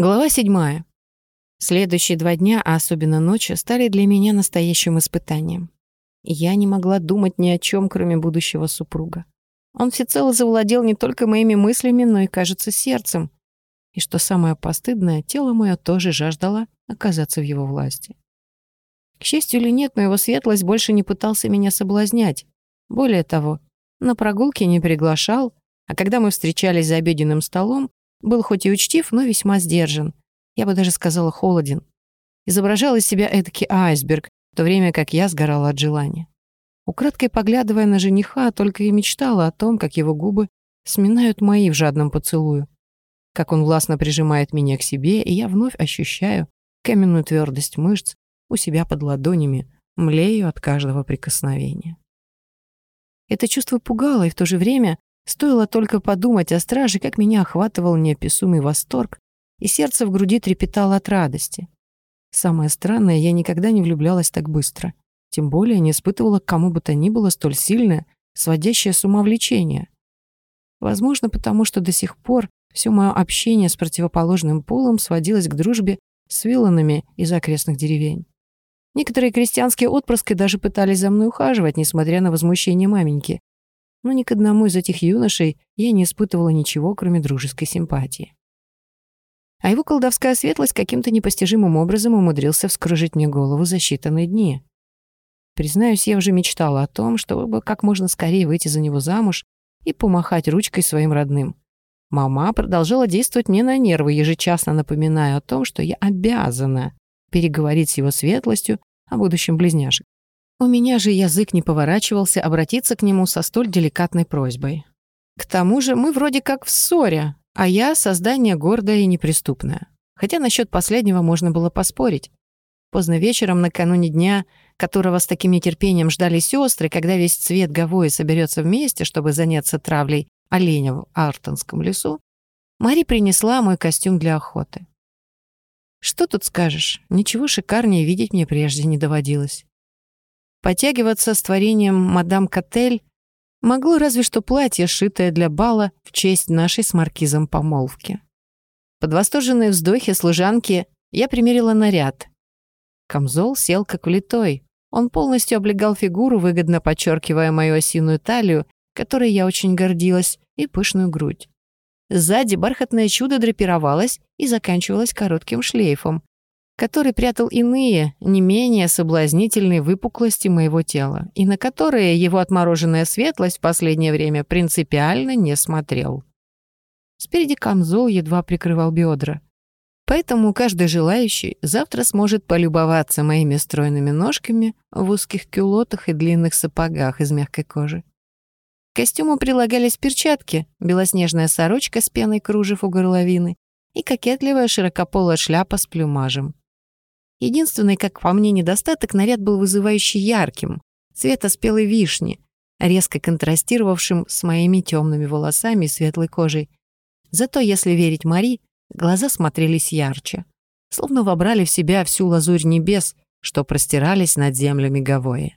Глава седьмая. Следующие два дня, а особенно ночи, стали для меня настоящим испытанием. Я не могла думать ни о чем, кроме будущего супруга. Он всецело завладел не только моими мыслями, но и, кажется, сердцем. И что самое постыдное, тело мое тоже жаждало оказаться в его власти. К счастью или нет, но его светлость больше не пытался меня соблазнять. Более того, на прогулки не приглашал, а когда мы встречались за обеденным столом, был хоть и учтив, но весьма сдержан. Я бы даже сказала, холоден. Изображал из себя эдакий айсберг, в то время как я сгорала от желания. Украдкой поглядывая на жениха, только и мечтала о том, как его губы сминают мои в жадном поцелую. Как он властно прижимает меня к себе, и я вновь ощущаю каменную твердость мышц у себя под ладонями, млею от каждого прикосновения. Это чувство пугало, и в то же время Стоило только подумать о страже, как меня охватывал неописуемый восторг, и сердце в груди трепетало от радости. Самое странное, я никогда не влюблялась так быстро. Тем более не испытывала к кому бы то ни было столь сильное, сводящее с ума влечение. Возможно, потому что до сих пор все мое общение с противоположным полом сводилось к дружбе с вилланами из окрестных деревень. Некоторые крестьянские отпрыски даже пытались за мной ухаживать, несмотря на возмущение маменьки, но ни к одному из этих юношей я не испытывала ничего, кроме дружеской симпатии. А его колдовская светлость каким-то непостижимым образом умудрился вскружить мне голову за считанные дни. Признаюсь, я уже мечтала о том, чтобы как можно скорее выйти за него замуж и помахать ручкой своим родным. Мама продолжала действовать мне на нервы, ежечасно напоминая о том, что я обязана переговорить с его светлостью о будущем близняшек. У меня же язык не поворачивался обратиться к нему со столь деликатной просьбой. К тому же мы вроде как в ссоре, а я создание гордое и неприступное. Хотя насчет последнего можно было поспорить. Поздно вечером, накануне дня, которого с таким нетерпением ждали сестры, когда весь цвет Гавои соберется вместе, чтобы заняться травлей оленя в Артонском лесу, Мари принесла мой костюм для охоты. Что тут скажешь, ничего шикарнее видеть мне прежде не доводилось. Потягиваться с творением мадам Котель могло разве что платье, шитое для бала в честь нашей с маркизом помолвки. Под восторженные вздохи служанки я примерила наряд. Камзол сел как влитой. Он полностью облегал фигуру, выгодно подчеркивая мою осиную талию, которой я очень гордилась, и пышную грудь. Сзади бархатное чудо драпировалось и заканчивалось коротким шлейфом, который прятал иные, не менее соблазнительные выпуклости моего тела, и на которые его отмороженная светлость в последнее время принципиально не смотрел. Спереди камзол едва прикрывал бедра. Поэтому каждый желающий завтра сможет полюбоваться моими стройными ножками в узких кюлотах и длинных сапогах из мягкой кожи. К костюму прилагались перчатки, белоснежная сорочка с пеной кружев у горловины и кокетливая широкополая шляпа с плюмажем. Единственный, как по мне, недостаток наряд был вызывающе ярким, цвета спелой вишни, резко контрастировавшим с моими темными волосами и светлой кожей. Зато, если верить Мари, глаза смотрелись ярче, словно вобрали в себя всю лазурь небес, что простирались над землями Гавои.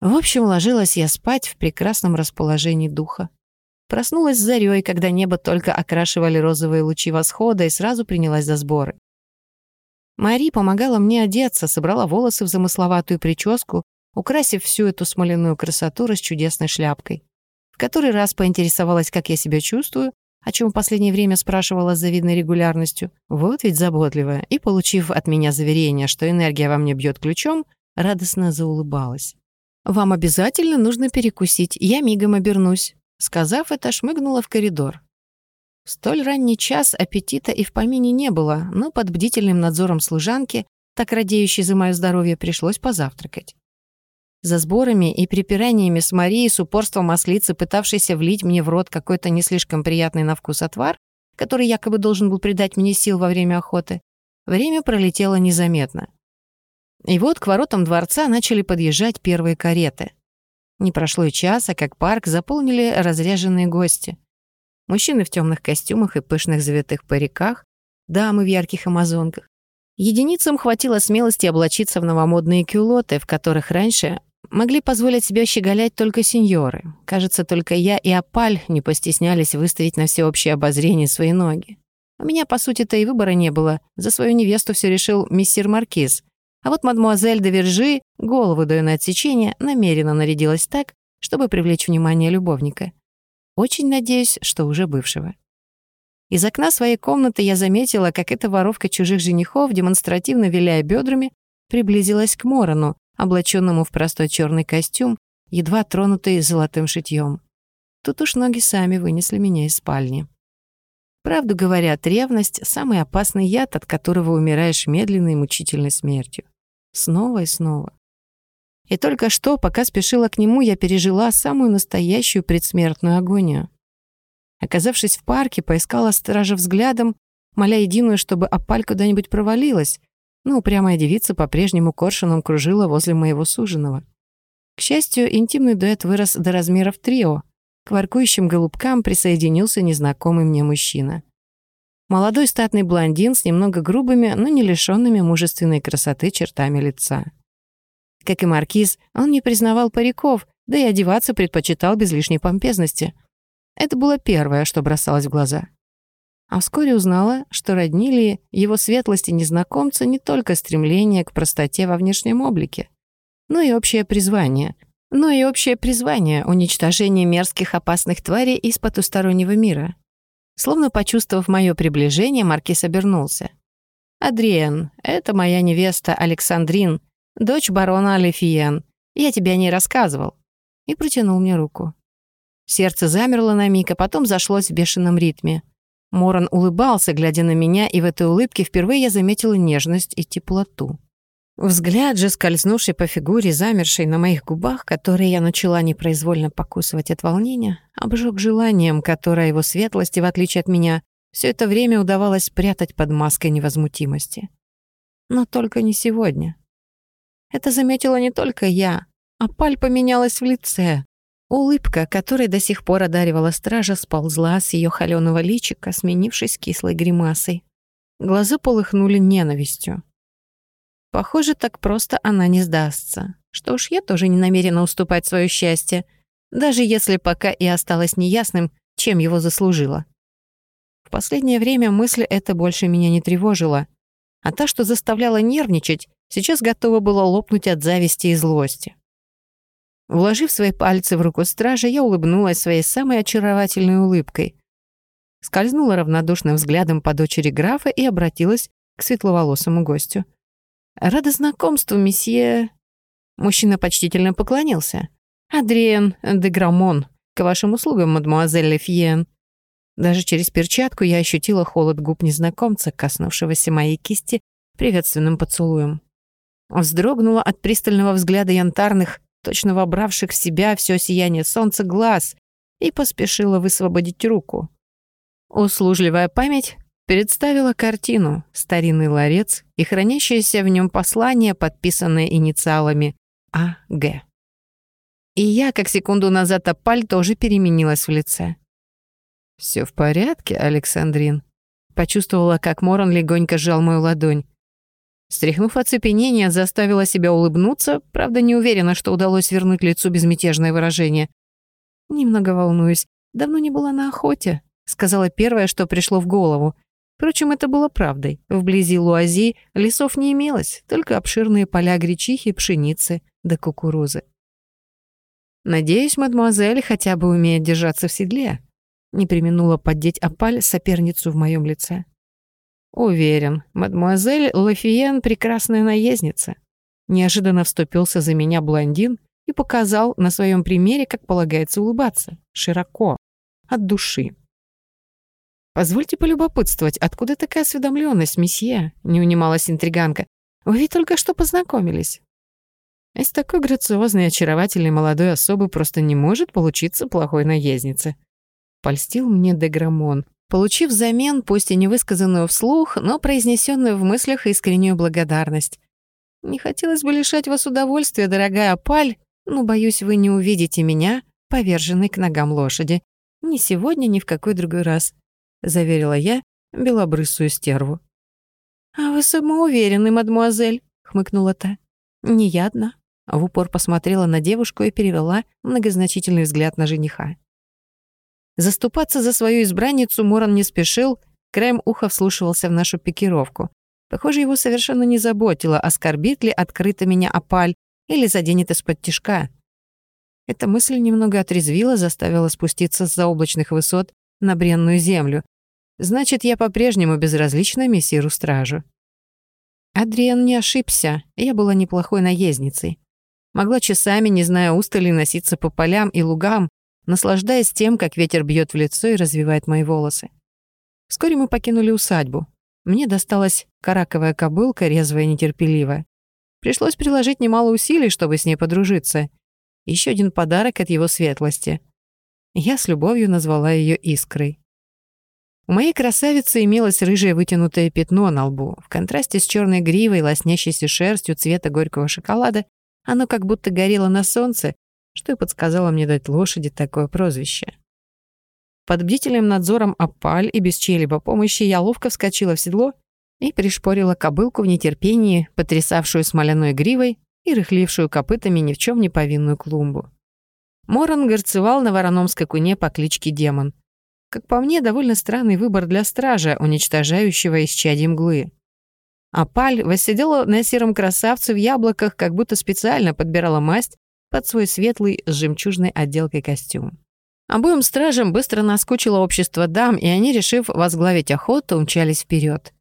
В общем, ложилась я спать в прекрасном расположении духа. Проснулась с зарей, когда небо только окрашивали розовые лучи восхода, и сразу принялась за сборы. Мари помогала мне одеться, собрала волосы в замысловатую прическу, украсив всю эту смоляную красоту расчудесной шляпкой. В который раз поинтересовалась, как я себя чувствую, о чем в последнее время спрашивала с завидной регулярностью. Вот ведь заботливая. И, получив от меня заверение, что энергия во мне бьет ключом, радостно заулыбалась. «Вам обязательно нужно перекусить, я мигом обернусь». Сказав это, шмыгнула в коридор. В столь ранний час аппетита и в помине не было, но под бдительным надзором служанки, так радеющей за мое здоровье, пришлось позавтракать. За сборами и припираниями с Марией с упорством ослицы, пытавшейся влить мне в рот какой-то не слишком приятный на вкус отвар, который якобы должен был придать мне сил во время охоты, время пролетело незаметно. И вот к воротам дворца начали подъезжать первые кареты. Не прошло и часа, как парк заполнили разряженные гости. Мужчины в темных костюмах и пышных завитых париках, дамы в ярких амазонках. Единицам хватило смелости облачиться в новомодные кюлоты, в которых раньше могли позволить себе щеголять только сеньоры. Кажется, только я и Апаль не постеснялись выставить на всеобщее обозрение свои ноги. У меня, по сути-то, и выбора не было. За свою невесту все решил мистер Маркиз. А вот мадмуазель де Вержи, голову даю на отсечение, намеренно нарядилась так, чтобы привлечь внимание любовника. Очень надеюсь, что уже бывшего. Из окна своей комнаты я заметила, как эта воровка чужих женихов, демонстративно виляя бедрами, приблизилась к Морону, облаченному в простой черный костюм, едва тронутый золотым шитьем. Тут уж ноги сами вынесли меня из спальни. Правду говорят, ревность — самый опасный яд, от которого умираешь медленной и мучительной смертью. Снова и снова. И только что, пока спешила к нему, я пережила самую настоящую предсмертную агонию. Оказавшись в парке, поискала стража взглядом, моля единую, чтобы опаль куда-нибудь провалилась, но упрямая девица по-прежнему коршуном кружила возле моего суженого. К счастью, интимный дуэт вырос до размеров трио. К воркующим голубкам присоединился незнакомый мне мужчина. Молодой статный блондин с немного грубыми, но не лишенными мужественной красоты чертами лица. Как и маркиз, он не признавал париков, да и одеваться предпочитал без лишней помпезности. Это было первое, что бросалось в глаза. А вскоре узнала, что роднили его светлости незнакомца не только стремление к простоте во внешнем облике, но и общее призвание. Но и общее призвание — уничтожение мерзких опасных тварей из потустороннего мира. Словно почувствовав мое приближение, Маркиз обернулся. «Адриен, это моя невеста Александрин, дочь барона Алифиен. Я тебе о ней рассказывал». И протянул мне руку. Сердце замерло на миг, а потом зашлось в бешеном ритме. Моран улыбался, глядя на меня, и в этой улыбке впервые я заметила нежность и теплоту. Взгляд же, скользнувший по фигуре, замерший на моих губах, которые я начала непроизвольно покусывать от волнения, обжег желанием, которое его светлости, в отличие от меня, все это время удавалось спрятать под маской невозмутимости. Но только не сегодня. Это заметила не только я, а паль поменялась в лице. Улыбка, которой до сих пор одаривала стража, сползла с ее холёного личика, сменившись кислой гримасой. Глаза полыхнули ненавистью. Похоже, так просто она не сдастся. Что ж, я тоже не намерена уступать свое счастье, даже если пока и осталось неясным, чем его заслужила. В последнее время мысль эта больше меня не тревожила, а та, что заставляла нервничать, сейчас готова была лопнуть от зависти и злости. Вложив свои пальцы в руку стража, я улыбнулась своей самой очаровательной улыбкой. Скользнула равнодушным взглядом по дочери графа и обратилась к светловолосому гостю. «Рада знакомству, месье...» Мужчина почтительно поклонился. «Адриен де Грамон, к вашим услугам, мадемуазель Лефьен». Даже через перчатку я ощутила холод губ незнакомца, коснувшегося моей кисти приветственным поцелуем. Вздрогнула от пристального взгляда янтарных, точно вобравших в себя все сияние солнца глаз, и поспешила высвободить руку. Услужливая память Представила картину, старинный ларец и хранящееся в нем послание, подписанное инициалами А.Г. И я, как секунду назад, опаль тоже переменилась в лице. Все в порядке, Александрин?» Почувствовала, как Моран легонько сжал мою ладонь. Стряхнув оцепенение, заставила себя улыбнуться, правда, не уверена, что удалось вернуть лицу безмятежное выражение. «Немного волнуюсь. Давно не была на охоте», — сказала первое, что пришло в голову. Впрочем, это было правдой. Вблизи Луази лесов не имелось, только обширные поля гречихи, пшеницы да кукурузы. «Надеюсь, мадемуазель хотя бы умеет держаться в седле», не применула поддеть опаль соперницу в моем лице. «Уверен, мадемуазель Лафиен — прекрасная наездница». Неожиданно вступился за меня блондин и показал на своем примере, как полагается улыбаться, широко, от души. «Позвольте полюбопытствовать, откуда такая осведомленность, месье?» — не унималась интриганка. «Вы ведь только что познакомились». Из такой грациозной, очаровательной молодой особы просто не может получиться плохой наездницы. Польстил мне Деграмон, получив взамен, пусть и невысказанную вслух, но произнесенную в мыслях искреннюю благодарность. «Не хотелось бы лишать вас удовольствия, дорогая Паль, но, боюсь, вы не увидите меня, поверженной к ногам лошади. Ни сегодня, ни в какой другой раз заверила я белобрысую стерву. «А вы самоуверенный, мадмуазель», — хмыкнула та. «Не я одна». В упор посмотрела на девушку и перевела многозначительный взгляд на жениха. Заступаться за свою избранницу Моран не спешил, краем уха вслушивался в нашу пикировку. Похоже, его совершенно не заботило, оскорбит ли открыто меня опаль или заденет из-под тишка. Эта мысль немного отрезвила, заставила спуститься с заоблачных высот на бренную землю. Значит, я по-прежнему безразлична мессиру-стражу. Адриан не ошибся, я была неплохой наездницей. Могла часами, не зная устали, носиться по полям и лугам, наслаждаясь тем, как ветер бьет в лицо и развивает мои волосы. Вскоре мы покинули усадьбу. Мне досталась караковая кобылка, резвая и нетерпеливая. Пришлось приложить немало усилий, чтобы с ней подружиться. Еще один подарок от его светлости. Я с любовью назвала ее Искрой. У моей красавицы имелось рыжее вытянутое пятно на лбу. В контрасте с черной гривой, лоснящейся шерстью цвета горького шоколада, оно как будто горело на солнце, что и подсказало мне дать лошади такое прозвище. Под бдительным надзором опаль и без чьей-либо помощи я ловко вскочила в седло и пришпорила кобылку в нетерпении, потрясавшую смоляной гривой и рыхлившую копытами ни в чем не повинную клумбу. Моран горцевал на вороном скакуне по кличке Демон — как по мне, довольно странный выбор для стража, уничтожающего исчадье мглы. А Паль восседела на сером красавце в яблоках, как будто специально подбирала масть под свой светлый с жемчужной отделкой костюм. Обоим стражам быстро наскучило общество дам, и они, решив возглавить охоту, умчались вперед.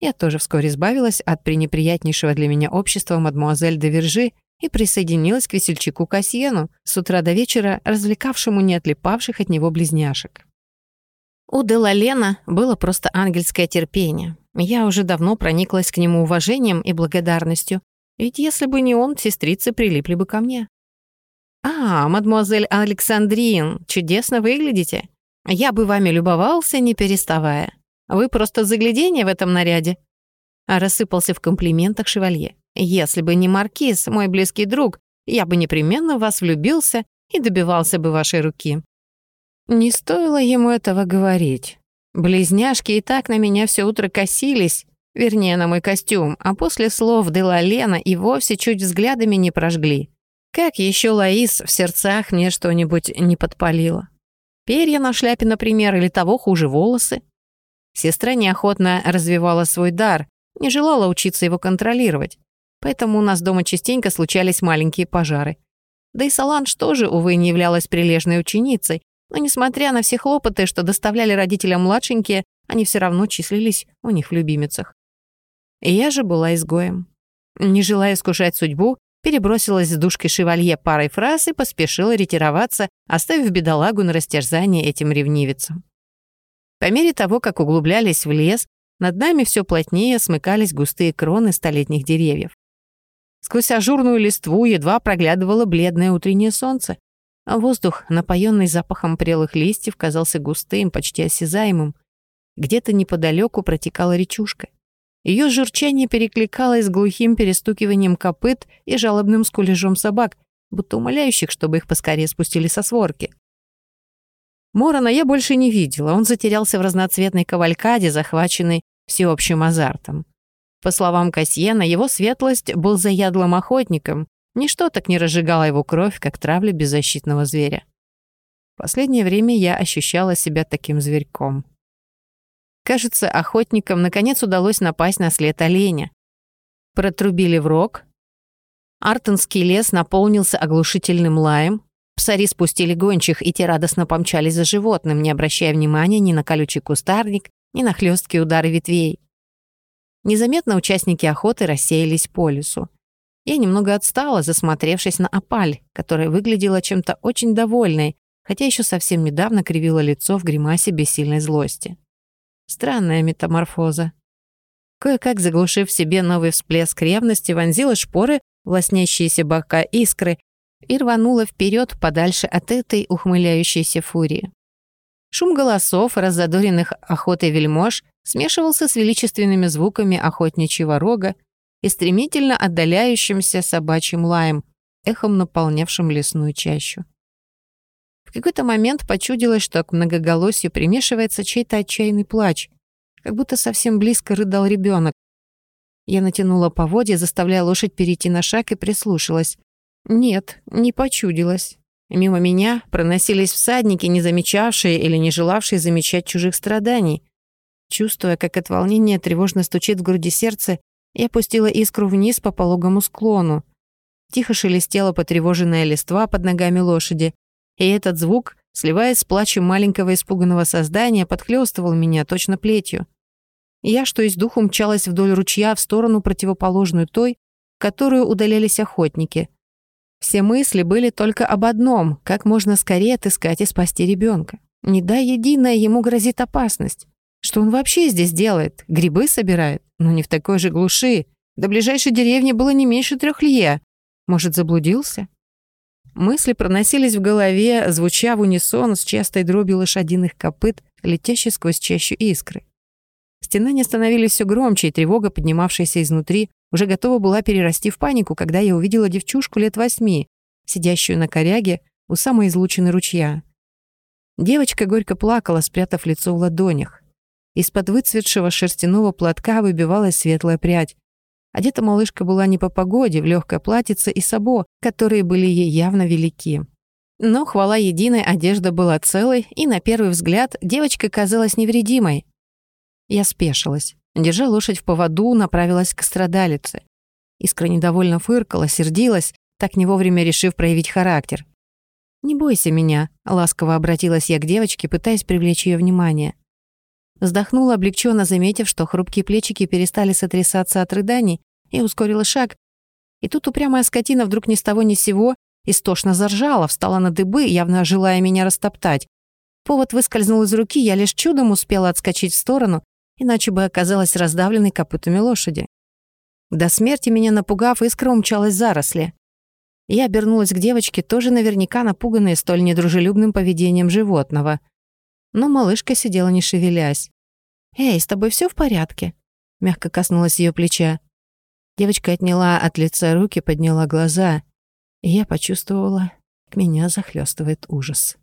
Я тоже вскоре избавилась от пренеприятнейшего для меня общества мадмуазель де Вержи и присоединилась к весельчаку Касьену, с утра до вечера развлекавшему не отлипавших от него близняшек. У Делалена было просто ангельское терпение. Я уже давно прониклась к нему уважением и благодарностью, ведь если бы не он, сестрицы прилипли бы ко мне. «А, мадемуазель Александрин, чудесно выглядите. Я бы вами любовался, не переставая. Вы просто загляденье в этом наряде». А рассыпался в комплиментах шевалье. «Если бы не Маркиз, мой близкий друг, я бы непременно в вас влюбился и добивался бы вашей руки. Не стоило ему этого говорить. Близняшки и так на меня все утро косились, вернее, на мой костюм, а после слов Дела Лена и вовсе чуть взглядами не прожгли. Как еще Лаис в сердцах мне что-нибудь не подпалила? Перья на шляпе, например, или того хуже волосы? Сестра неохотно развивала свой дар, не желала учиться его контролировать. Поэтому у нас дома частенько случались маленькие пожары. Да и Саланж тоже, увы, не являлась прилежной ученицей, но несмотря на все хлопоты, что доставляли родителям младшенькие, они все равно числились у них в любимицах. И я же была изгоем. Не желая искушать судьбу, перебросилась с душкой шевалье парой фраз и поспешила ретироваться, оставив бедолагу на растерзание этим ревнивицам. По мере того, как углублялись в лес, над нами все плотнее смыкались густые кроны столетних деревьев. Сквозь ажурную листву едва проглядывало бледное утреннее солнце, а воздух, напоенный запахом прелых листьев, казался густым, почти осязаемым. Где-то неподалеку протекала речушка. Ее журчание перекликалось с глухим перестукиванием копыт и жалобным скулежом собак, будто умоляющих, чтобы их поскорее спустили со сворки. Морона я больше не видела, он затерялся в разноцветной кавалькаде, захваченной всеобщим азартом. По словам Касьена, его светлость был заядлым охотником, Ничто так не разжигало его кровь, как травля беззащитного зверя. В последнее время я ощущала себя таким зверьком. Кажется, охотникам наконец удалось напасть на след оленя. Протрубили в рог. Артонский лес наполнился оглушительным лаем. Псари спустили гончих, и те радостно помчались за животным, не обращая внимания ни на колючий кустарник, ни на хлесткие удары ветвей. Незаметно участники охоты рассеялись по лесу. Я немного отстала, засмотревшись на опаль, которая выглядела чем-то очень довольной, хотя еще совсем недавно кривила лицо в гримасе бессильной злости. Странная метаморфоза. Кое-как заглушив себе новый всплеск ревности, вонзила шпоры в лоснящиеся бока искры и рванула вперед подальше от этой ухмыляющейся фурии. Шум голосов, раззадоренных охотой вельмож, смешивался с величественными звуками охотничьего рога, и стремительно отдаляющимся собачьим лаем, эхом наполнявшим лесную чащу. В какой-то момент почудилось, что к многоголосью примешивается чей-то отчаянный плач, как будто совсем близко рыдал ребенок. Я натянула поводья, заставляя лошадь перейти на шаг и прислушалась. Нет, не почудилось. Мимо меня проносились всадники, не замечавшие или не желавшие замечать чужих страданий. Чувствуя, как от волнения тревожно стучит в груди сердце, я пустила искру вниз по пологому склону. Тихо шелестела потревоженная листва под ногами лошади, и этот звук, сливаясь с плачем маленького испуганного создания, подхлёстывал меня точно плетью. Я, что из духу, мчалась вдоль ручья в сторону противоположную той, которую удалялись охотники. Все мысли были только об одном — как можно скорее отыскать и спасти ребенка. Не дай единое, ему грозит опасность. Что он вообще здесь делает? Грибы собирает? Но не в такой же глуши. До ближайшей деревни было не меньше трех лье. Может, заблудился? Мысли проносились в голове, звуча в унисон с частой дробью лошадиных копыт, летящей сквозь чащу искры. Стенания становились все громче, и тревога, поднимавшаяся изнутри, уже готова была перерасти в панику, когда я увидела девчушку лет восьми, сидящую на коряге у самой излучины ручья. Девочка горько плакала, спрятав лицо в ладонях. Из-под выцветшего шерстяного платка выбивалась светлая прядь. Одета малышка была не по погоде, в легкое платьице и сабо, которые были ей явно велики. Но, хвала единой, одежда была целой, и на первый взгляд девочка казалась невредимой. Я спешилась. Держа лошадь в поводу, направилась к страдалице. Искра недовольно фыркала, сердилась, так не вовремя решив проявить характер. «Не бойся меня», — ласково обратилась я к девочке, пытаясь привлечь ее внимание. Вздохнула облегченно, заметив, что хрупкие плечики перестали сотрясаться от рыданий, и ускорила шаг. И тут упрямая скотина вдруг ни с того ни с сего истошно заржала, встала на дыбы, явно желая меня растоптать. Повод выскользнул из руки, я лишь чудом успела отскочить в сторону, иначе бы оказалась раздавленной копытами лошади. До смерти меня напугав, искра умчалась заросли. Я обернулась к девочке, тоже наверняка напуганной столь недружелюбным поведением животного — но малышка сидела не шевелясь. «Эй, с тобой все в порядке?» Мягко коснулась ее плеча. Девочка отняла от лица руки, подняла глаза, и я почувствовала, как меня захлестывает ужас.